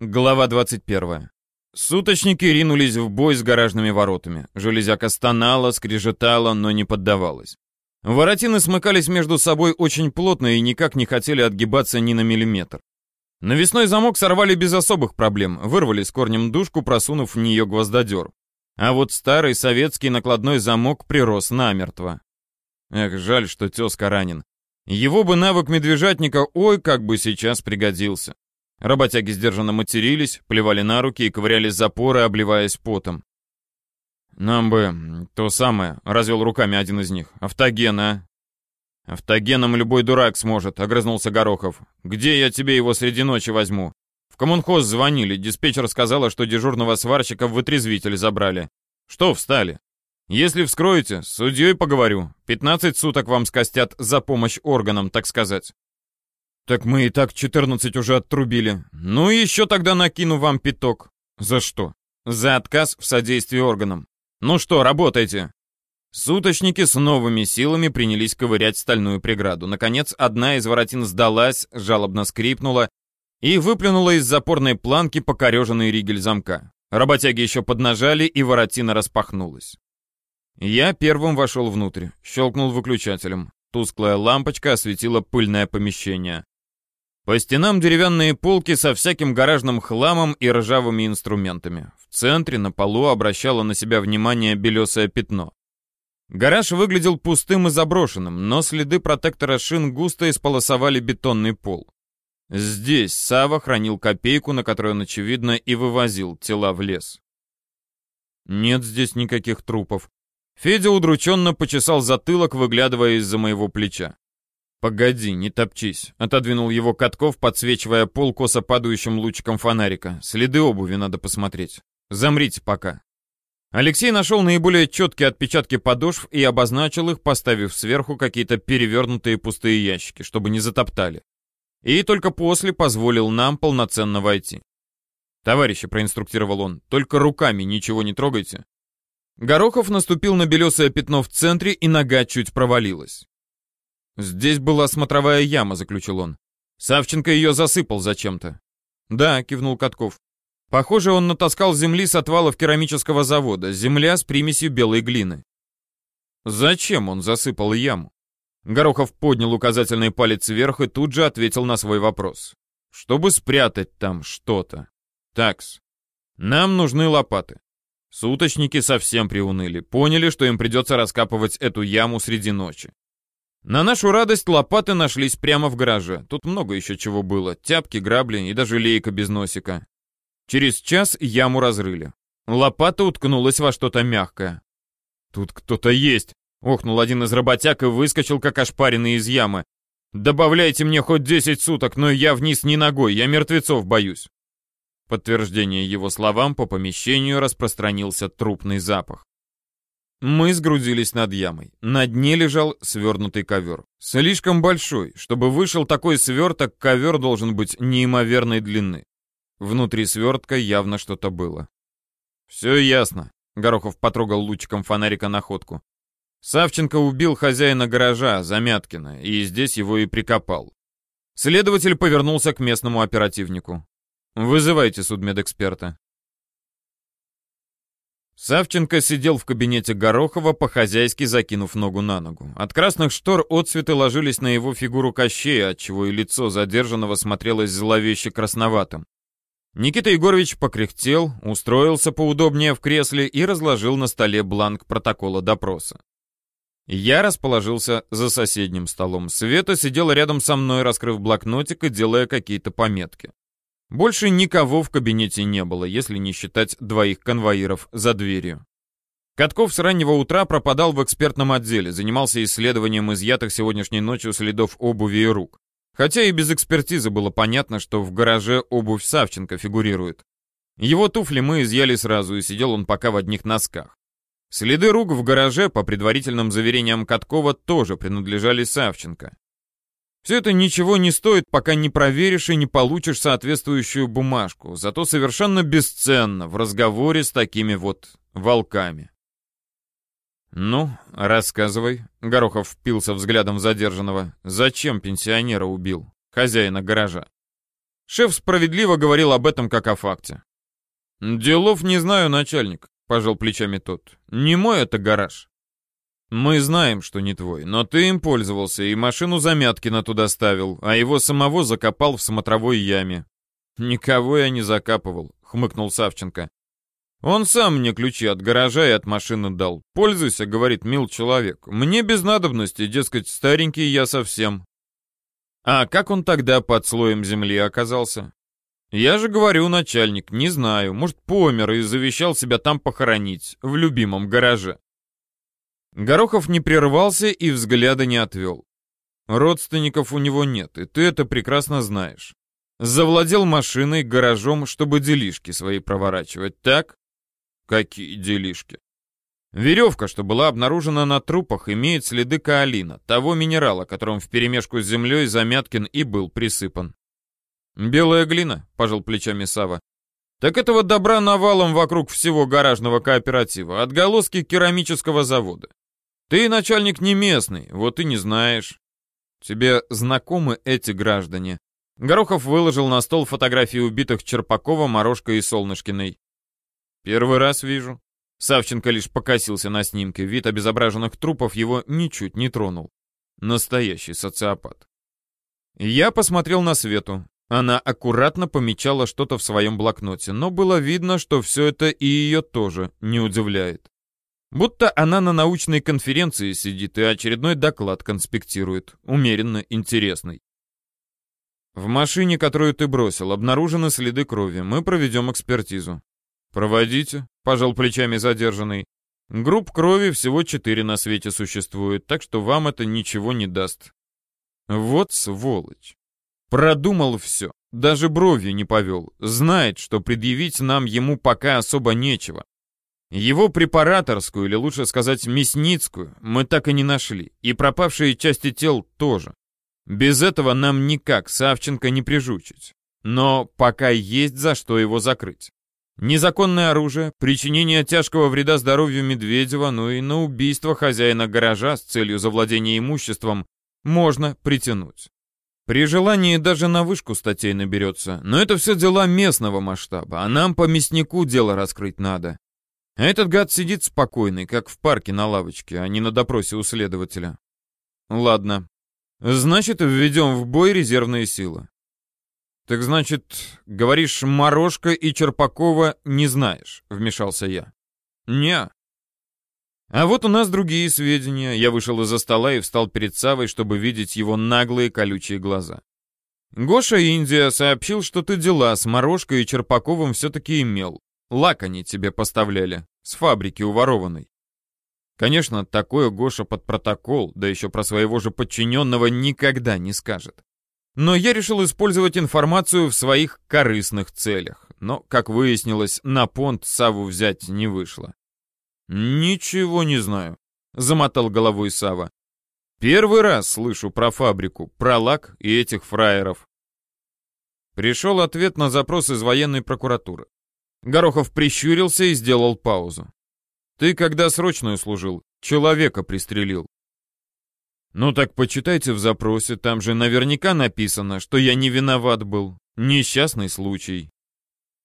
Глава 21. Суточники ринулись в бой с гаражными воротами. Железяка стонала, скрежетала, но не поддавалась. Воротины смыкались между собой очень плотно и никак не хотели отгибаться ни на миллиметр. Навесной замок сорвали без особых проблем, вырвали с корнем дужку, просунув в нее гвоздодер. А вот старый советский накладной замок прирос намертво. Эх, жаль, что тезка ранен. Его бы навык медвежатника ой как бы сейчас пригодился. Работяги сдержанно матерились, плевали на руки и ковыряли запоры, обливаясь потом. «Нам бы то самое», — развел руками один из них. «Автоген, а?» «Автогеном любой дурак сможет», — огрызнулся Горохов. «Где я тебе его среди ночи возьму?» «В коммунхоз звонили, диспетчер сказала, что дежурного сварщика в вытрезвитель забрали. Что встали? Если вскроете, с судьей поговорю. 15 суток вам скостят за помощь органам, так сказать». «Так мы и так 14 уже отрубили. Ну еще тогда накину вам пяток». «За что?» «За отказ в содействии органам. Ну что, работайте!» Суточники с новыми силами принялись ковырять стальную преграду. Наконец, одна из воротин сдалась, жалобно скрипнула и выплюнула из запорной планки покореженный ригель замка. Работяги еще поднажали, и воротина распахнулась. Я первым вошел внутрь, щелкнул выключателем. Тусклая лампочка осветила пыльное помещение. По стенам деревянные полки со всяким гаражным хламом и ржавыми инструментами. В центре на полу обращало на себя внимание белесое пятно. Гараж выглядел пустым и заброшенным, но следы протектора шин густо исполосовали бетонный пол. Здесь Сава хранил копейку, на которой он, очевидно, и вывозил тела в лес. Нет здесь никаких трупов. Федя удрученно почесал затылок, выглядывая из-за моего плеча. «Погоди, не топчись», — отодвинул его Катков, подсвечивая пол косо падающим лучиком фонарика. «Следы обуви надо посмотреть. Замрите пока». Алексей нашел наиболее четкие отпечатки подошв и обозначил их, поставив сверху какие-то перевернутые пустые ящики, чтобы не затоптали. И только после позволил нам полноценно войти. «Товарищи», — проинструктировал он, — «только руками ничего не трогайте». Горохов наступил на белесое пятно в центре, и нога чуть провалилась. «Здесь была смотровая яма», — заключил он. «Савченко ее засыпал зачем-то». «Да», — кивнул Катков. «Похоже, он натаскал земли с отвалов керамического завода, земля с примесью белой глины». «Зачем он засыпал яму?» Горохов поднял указательный палец вверх и тут же ответил на свой вопрос. «Чтобы спрятать там что-то. Такс. Нам нужны лопаты». Суточники совсем приуныли, поняли, что им придется раскапывать эту яму среди ночи. На нашу радость лопаты нашлись прямо в гараже. Тут много еще чего было. Тяпки, грабли и даже лейка без носика. Через час яму разрыли. Лопата уткнулась во что-то мягкое. «Тут кто-то есть!» — охнул один из работяг и выскочил, как ошпаренный из ямы. «Добавляйте мне хоть десять суток, но я вниз не ногой, я мертвецов боюсь!» Подтверждение его словам по помещению распространился трупный запах. Мы сгрудились над ямой. На дне лежал свернутый ковер. Слишком большой. Чтобы вышел такой сверток, ковер должен быть неимоверной длины. Внутри свертка явно что-то было. «Все ясно», — Горохов потрогал лучиком фонарика находку. Савченко убил хозяина гаража, Замяткина, и здесь его и прикопал. Следователь повернулся к местному оперативнику. «Вызывайте судмедэксперта». Савченко сидел в кабинете Горохова, по-хозяйски закинув ногу на ногу. От красных штор отцветы ложились на его фигуру Кощея, отчего и лицо задержанного смотрелось зловеще красноватым. Никита Егорович покряхтел, устроился поудобнее в кресле и разложил на столе бланк протокола допроса. Я расположился за соседним столом. Света сидела рядом со мной, раскрыв блокнотик и делая какие-то пометки. Больше никого в кабинете не было, если не считать двоих конвоиров за дверью. Катков с раннего утра пропадал в экспертном отделе, занимался исследованием изъятых сегодняшней ночью следов обуви и рук. Хотя и без экспертизы было понятно, что в гараже обувь Савченко фигурирует. Его туфли мы изъяли сразу, и сидел он пока в одних носках. Следы рук в гараже, по предварительным заверениям Каткова, тоже принадлежали Савченко. Все это ничего не стоит, пока не проверишь и не получишь соответствующую бумажку, зато совершенно бесценно в разговоре с такими вот волками. «Ну, рассказывай», — Горохов впился взглядом задержанного. «Зачем пенсионера убил? Хозяина гаража». Шеф справедливо говорил об этом как о факте. «Делов не знаю, начальник», — пожал плечами тот. «Не мой это гараж». «Мы знаем, что не твой, но ты им пользовался и машину Замяткина туда ставил, а его самого закопал в смотровой яме». «Никого я не закапывал», — хмыкнул Савченко. «Он сам мне ключи от гаража и от машины дал. Пользуйся, — говорит, — мил человек. Мне без надобности, дескать, старенький я совсем». «А как он тогда под слоем земли оказался?» «Я же говорю, начальник, не знаю. Может, помер и завещал себя там похоронить, в любимом гараже». Горохов не прервался и взгляда не отвел. Родственников у него нет, и ты это прекрасно знаешь. Завладел машиной, гаражом, чтобы делишки свои проворачивать, так? Какие делишки? Веревка, что была обнаружена на трупах, имеет следы каолина, того минерала, которым вперемешку с землей Замяткин и был присыпан. «Белая глина», — пожал плечами Сава. «Так этого добра навалом вокруг всего гаражного кооператива, отголоски керамического завода. Ты начальник не местный, вот и не знаешь. Тебе знакомы эти граждане?» Горохов выложил на стол фотографии убитых Черпакова, Морошка и Солнышкиной. «Первый раз вижу». Савченко лишь покосился на снимке. Вид обезображенных трупов его ничуть не тронул. Настоящий социопат. Я посмотрел на Свету. Она аккуратно помечала что-то в своем блокноте, но было видно, что все это и ее тоже не удивляет. Будто она на научной конференции сидит и очередной доклад конспектирует, умеренно интересный. В машине, которую ты бросил, обнаружены следы крови. Мы проведем экспертизу. Проводите, пожал плечами задержанный. Групп крови всего четыре на свете существует, так что вам это ничего не даст. Вот сволочь. Продумал все, даже бровью не повел. Знает, что предъявить нам ему пока особо нечего. Его препараторскую, или лучше сказать мясницкую, мы так и не нашли, и пропавшие части тел тоже. Без этого нам никак Савченко не прижучить. Но пока есть за что его закрыть. Незаконное оружие, причинение тяжкого вреда здоровью Медведева, ну и на убийство хозяина гаража с целью завладения имуществом можно притянуть. При желании даже на вышку статей наберется, но это все дела местного масштаба, а нам по мяснику дело раскрыть надо. Этот гад сидит спокойный, как в парке на лавочке, а не на допросе у следователя. Ладно. Значит, введем в бой резервные силы. Так значит, говоришь, Морошка и Черпакова не знаешь, вмешался я. Не. А вот у нас другие сведения. Я вышел из-за стола и встал перед Савой, чтобы видеть его наглые колючие глаза. Гоша Индия сообщил, что ты дела с Морошкой и Черпаковым все-таки имел. Лак они тебе поставляли, с фабрики уворованной. Конечно, такое Гоша под протокол, да еще про своего же подчиненного никогда не скажет. Но я решил использовать информацию в своих корыстных целях. Но, как выяснилось, на понт Саву взять не вышло. «Ничего не знаю», — замотал головой Сава. «Первый раз слышу про фабрику, про лак и этих фраеров». Пришел ответ на запрос из военной прокуратуры. Горохов прищурился и сделал паузу. «Ты, когда срочную служил, человека пристрелил». «Ну так почитайте в запросе, там же наверняка написано, что я не виноват был. Несчастный случай.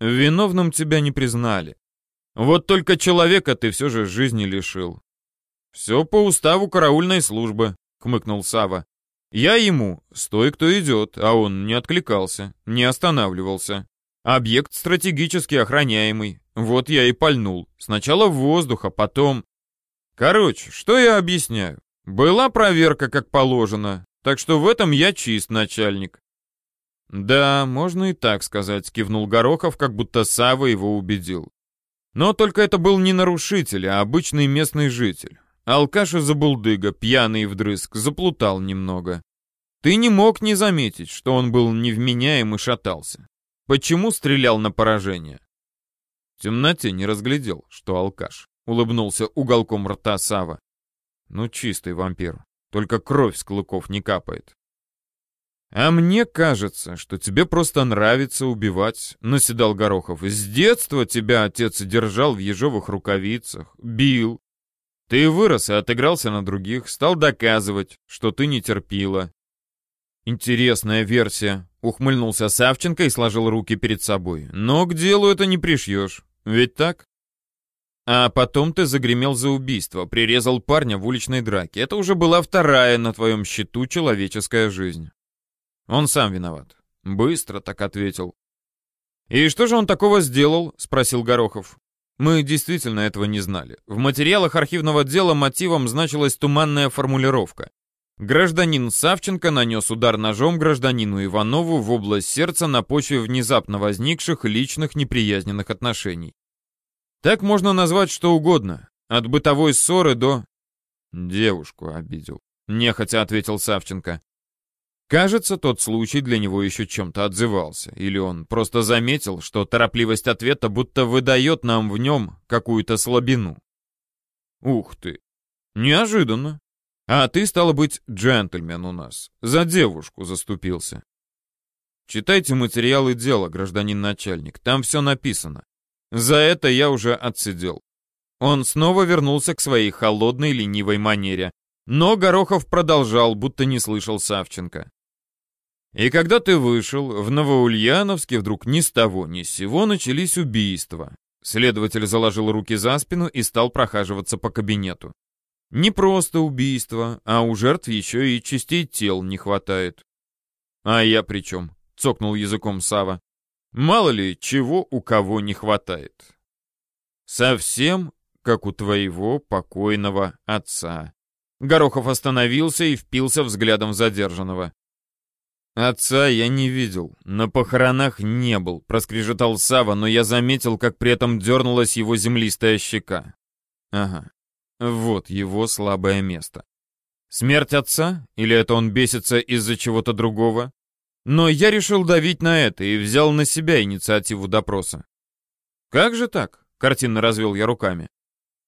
Виновным тебя не признали. Вот только человека ты все же жизни лишил». «Все по уставу караульной службы», — хмыкнул Сава. «Я ему, стой, кто идет», а он не откликался, не останавливался. Объект стратегически охраняемый. Вот я и пальнул. Сначала в воздух, а потом... Короче, что я объясняю? Была проверка, как положено, так что в этом я чист, начальник. Да, можно и так сказать, кивнул Горохов, как будто Сава его убедил. Но только это был не нарушитель, а обычный местный житель. Алкаш и забулдыга, пьяный вдрызг, заплутал немного. Ты не мог не заметить, что он был невменяем и шатался. Почему стрелял на поражение? В темноте не разглядел, что алкаш. Улыбнулся уголком рта Сава. Ну, чистый вампир. Только кровь с клыков не капает. «А мне кажется, что тебе просто нравится убивать», — наседал Горохов. «С детства тебя отец держал в ежовых рукавицах, бил. Ты вырос и отыгрался на других, стал доказывать, что ты не терпила». «Интересная версия», ухмыльнулся Савченко и сложил руки перед собой. Но к делу это не пришьешь. Ведь так? А потом ты загремел за убийство, прирезал парня в уличной драке. Это уже была вторая на твоем счету человеческая жизнь. Он сам виноват. Быстро так ответил. «И что же он такого сделал?» — спросил Горохов. Мы действительно этого не знали. В материалах архивного дела мотивом значилась туманная формулировка. Гражданин Савченко нанес удар ножом гражданину Иванову в область сердца на почве внезапно возникших личных неприязненных отношений. Так можно назвать что угодно, от бытовой ссоры до... Девушку обидел, нехотя ответил Савченко. Кажется, тот случай для него еще чем-то отзывался, или он просто заметил, что торопливость ответа будто выдает нам в нем какую-то слабину. Ух ты! Неожиданно. А ты, стало быть, джентльмен у нас. За девушку заступился. Читайте материалы дела, гражданин начальник, там все написано. За это я уже отсидел. Он снова вернулся к своей холодной ленивой манере, но Горохов продолжал, будто не слышал Савченко. И когда ты вышел, в Новоульяновске вдруг ни с того ни с сего начались убийства. Следователь заложил руки за спину и стал прохаживаться по кабинету. Не просто убийство, а у жертв еще и частей тел не хватает. А я при чем? Цокнул языком Сава. Мало ли, чего у кого не хватает. Совсем как у твоего покойного отца. Горохов остановился и впился взглядом задержанного. «Отца я не видел, на похоронах не был», — проскрежетал Сава, но я заметил, как при этом дернулась его землистая щека. Ага, вот его слабое место. Смерть отца? Или это он бесится из-за чего-то другого? Но я решил давить на это и взял на себя инициативу допроса. «Как же так?» — картинно развел я руками.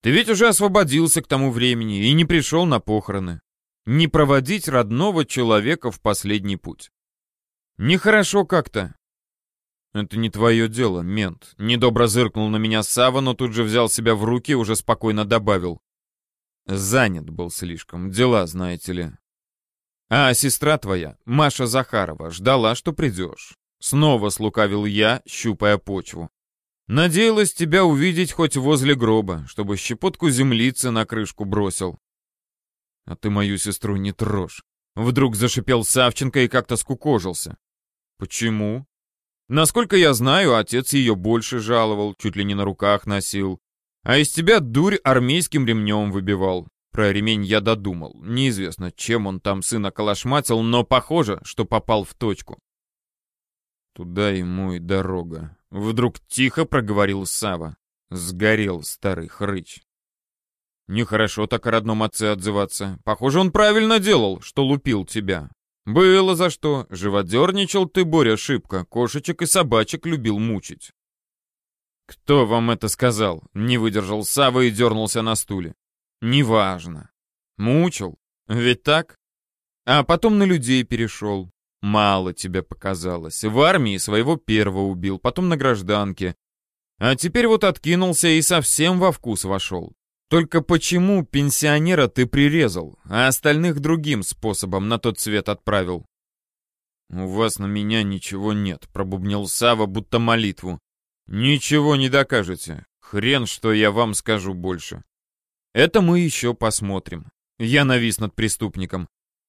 «Ты ведь уже освободился к тому времени и не пришел на похороны не проводить родного человека в последний путь. Нехорошо как-то. Это не твое дело, мент. Недобро зыркнул на меня Сава, но тут же взял себя в руки и уже спокойно добавил. Занят был слишком, дела, знаете ли. А сестра твоя, Маша Захарова, ждала, что придешь. Снова слукавил я, щупая почву. Надеялась тебя увидеть хоть возле гроба, чтобы щепотку землицы на крышку бросил. А ты мою сестру не трожь. Вдруг зашипел Савченко и как-то скукожился. Почему? Насколько я знаю, отец ее больше жаловал, чуть ли не на руках носил. А из тебя дурь армейским ремнем выбивал. Про ремень я додумал. Неизвестно, чем он там сына калашматил, но похоже, что попал в точку. Туда ему и дорога. Вдруг тихо проговорил Сава. Сгорел старый хрыч. Нехорошо так о родном отце отзываться. Похоже, он правильно делал, что лупил тебя. Было за что. Живодерничал ты, Боря, шибко. Кошечек и собачек любил мучить. Кто вам это сказал? Не выдержал Сава и дернулся на стуле. Неважно. Мучил. Ведь так? А потом на людей перешел. Мало тебе показалось. В армии своего первого убил, потом на гражданке. А теперь вот откинулся и совсем во вкус вошел. Только почему пенсионера ты прирезал, а остальных другим способом на тот свет отправил? У вас на меня ничего нет, пробубнил Сава, будто молитву. Ничего не докажете. Хрен, что я вам скажу больше. Это мы еще посмотрим. Я навис над преступником.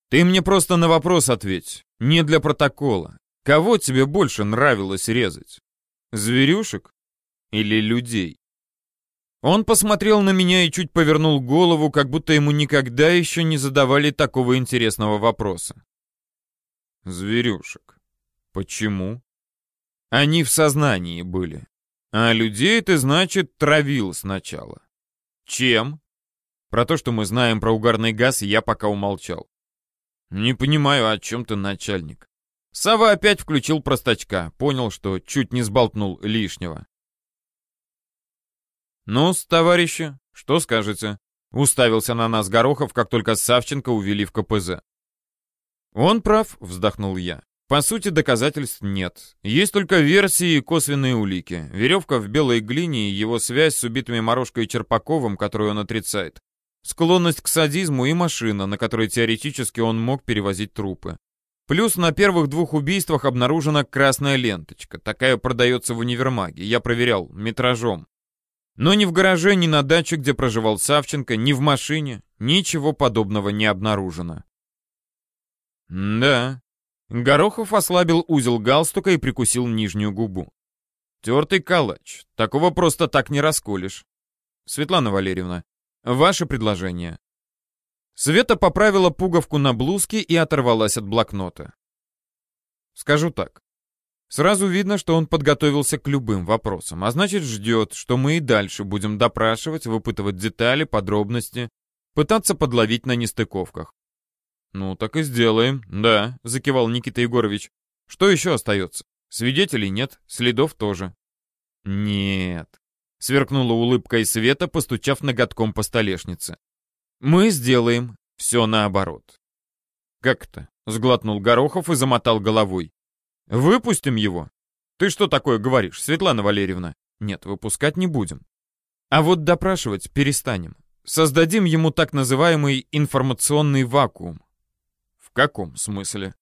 Ты мне просто на вопрос ответь. Не для протокола. Кого тебе больше нравилось резать? Зверюшек или людей? Он посмотрел на меня и чуть повернул голову, как будто ему никогда еще не задавали такого интересного вопроса. Зверюшек. Почему? Они в сознании были. А людей ты, значит, травил сначала. Чем? Про то, что мы знаем про угарный газ, я пока умолчал. Не понимаю, о чем ты, начальник. Сава опять включил простачка, понял, что чуть не сболтнул лишнего ну товарищи, что скажете?» Уставился на нас Горохов, как только Савченко увели в КПЗ. «Он прав», — вздохнул я. «По сути, доказательств нет. Есть только версии и косвенные улики. Веревка в белой глине и его связь с убитыми Морошкой и Черпаковым, которую он отрицает. Склонность к садизму и машина, на которой теоретически он мог перевозить трупы. Плюс на первых двух убийствах обнаружена красная ленточка. Такая продается в универмаге. Я проверял, метражом. Но ни в гараже, ни на даче, где проживал Савченко, ни в машине ничего подобного не обнаружено. Да. Горохов ослабил узел галстука и прикусил нижнюю губу. Тертый калач. Такого просто так не расколешь. Светлана Валерьевна, ваше предложение. Света поправила пуговку на блузке и оторвалась от блокнота. Скажу так. Сразу видно, что он подготовился к любым вопросам, а значит ждет, что мы и дальше будем допрашивать, выпытывать детали, подробности, пытаться подловить на нестыковках. «Ну, так и сделаем, да», — закивал Никита Егорович. «Что еще остается? Свидетелей нет, следов тоже». «Нет», — сверкнула улыбкой Света, постучав ноготком по столешнице. Мы сделаем все наоборот. Как это? Сглотнул Горохов и замотал головой. Выпустим его. Ты что такое говоришь, Светлана Валерьевна? Нет, выпускать не будем. А вот допрашивать перестанем. Создадим ему так называемый информационный вакуум. Каком смысле?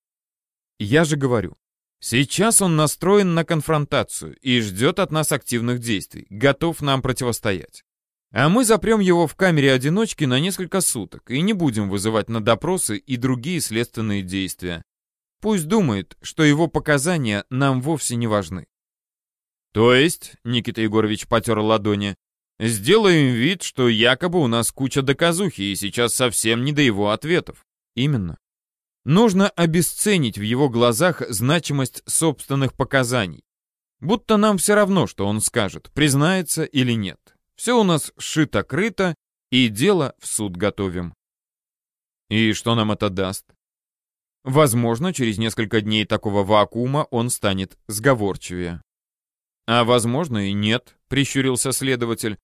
Я же говорю, сейчас он настроен на конфронтацию и ждет от нас активных действий, готов нам противостоять. А мы запрем его в камере одиночки на несколько суток и не будем вызывать на допросы и другие следственные действия. Пусть думает, что его показания нам вовсе не важны. То есть, Никита Егорович потер ладони, сделаем вид, что якобы у нас куча доказухи и сейчас совсем не до его ответов. Именно. Нужно обесценить в его глазах значимость собственных показаний. Будто нам все равно, что он скажет, признается или нет. Все у нас шито-крыто, и дело в суд готовим. И что нам это даст? Возможно, через несколько дней такого вакуума он станет сговорчивее. А возможно и нет, прищурился следователь.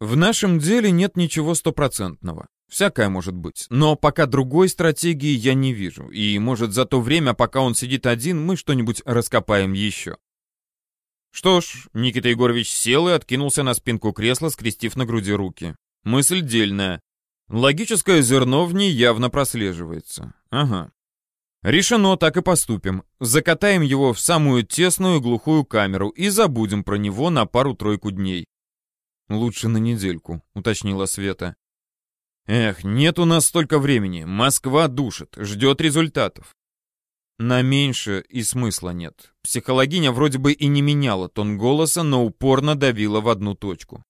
В нашем деле нет ничего стопроцентного. Всякое может быть. Но пока другой стратегии я не вижу. И, может, за то время, пока он сидит один, мы что-нибудь раскопаем еще. Что ж, Никита Егорович сел и откинулся на спинку кресла, скрестив на груди руки. Мысль дельная. Логическое зерно в ней явно прослеживается. Ага. Решено, так и поступим. Закатаем его в самую тесную глухую камеру и забудем про него на пару-тройку дней. Лучше на недельку, уточнила Света. Эх, нет у нас столько времени. Москва душит, ждет результатов. На меньше и смысла нет. Психологиня вроде бы и не меняла тон голоса, но упорно давила в одну точку.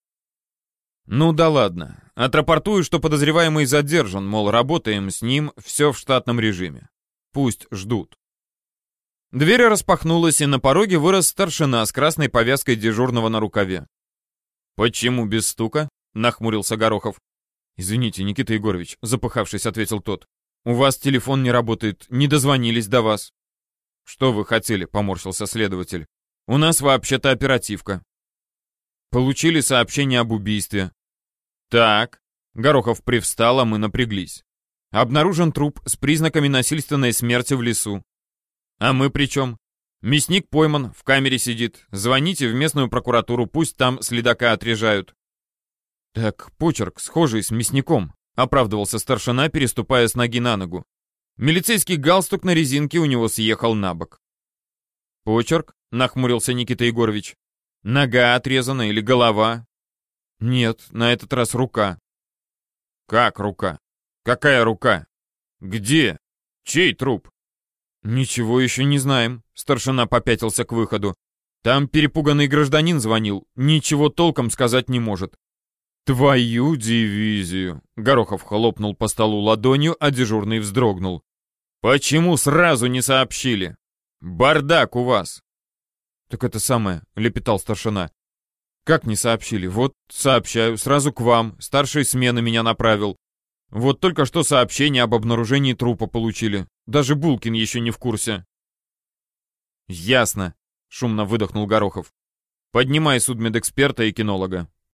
Ну да ладно. Отрапортую, что подозреваемый задержан, мол, работаем с ним, все в штатном режиме. Пусть ждут. Дверь распахнулась, и на пороге вырос старшина с красной повязкой дежурного на рукаве. «Почему без стука?» — нахмурился Горохов. «Извините, Никита Егорович», — запыхавшись, ответил тот. «У вас телефон не работает, не дозвонились до вас». «Что вы хотели?» — поморщился следователь. «У нас вообще-то оперативка». «Получили сообщение об убийстве». «Так». Горохов привстал, а мы напряглись. «Обнаружен труп с признаками насильственной смерти в лесу». «А мы при чем?» «Мясник пойман, в камере сидит. Звоните в местную прокуратуру, пусть там следака отрежают». «Так, почерк схожий с мясником», — оправдывался старшина, переступая с ноги на ногу. Милицейский галстук на резинке у него съехал на бок. «Почерк?» — нахмурился Никита Егорович. «Нога отрезана или голова?» «Нет, на этот раз рука». «Как рука? Какая рука? Где? Чей труп?» «Ничего еще не знаем», — старшина попятился к выходу. «Там перепуганный гражданин звонил, ничего толком сказать не может. «Твою дивизию!» — Горохов хлопнул по столу ладонью, а дежурный вздрогнул. «Почему сразу не сообщили? Бардак у вас!» «Так это самое», — лепетал старшина. «Как не сообщили? Вот сообщаю, сразу к вам. Старший смены меня направил. Вот только что сообщение об обнаружении трупа получили. Даже Булкин еще не в курсе». «Ясно», — шумно выдохнул Горохов. «Поднимай судмедэксперта и кинолога.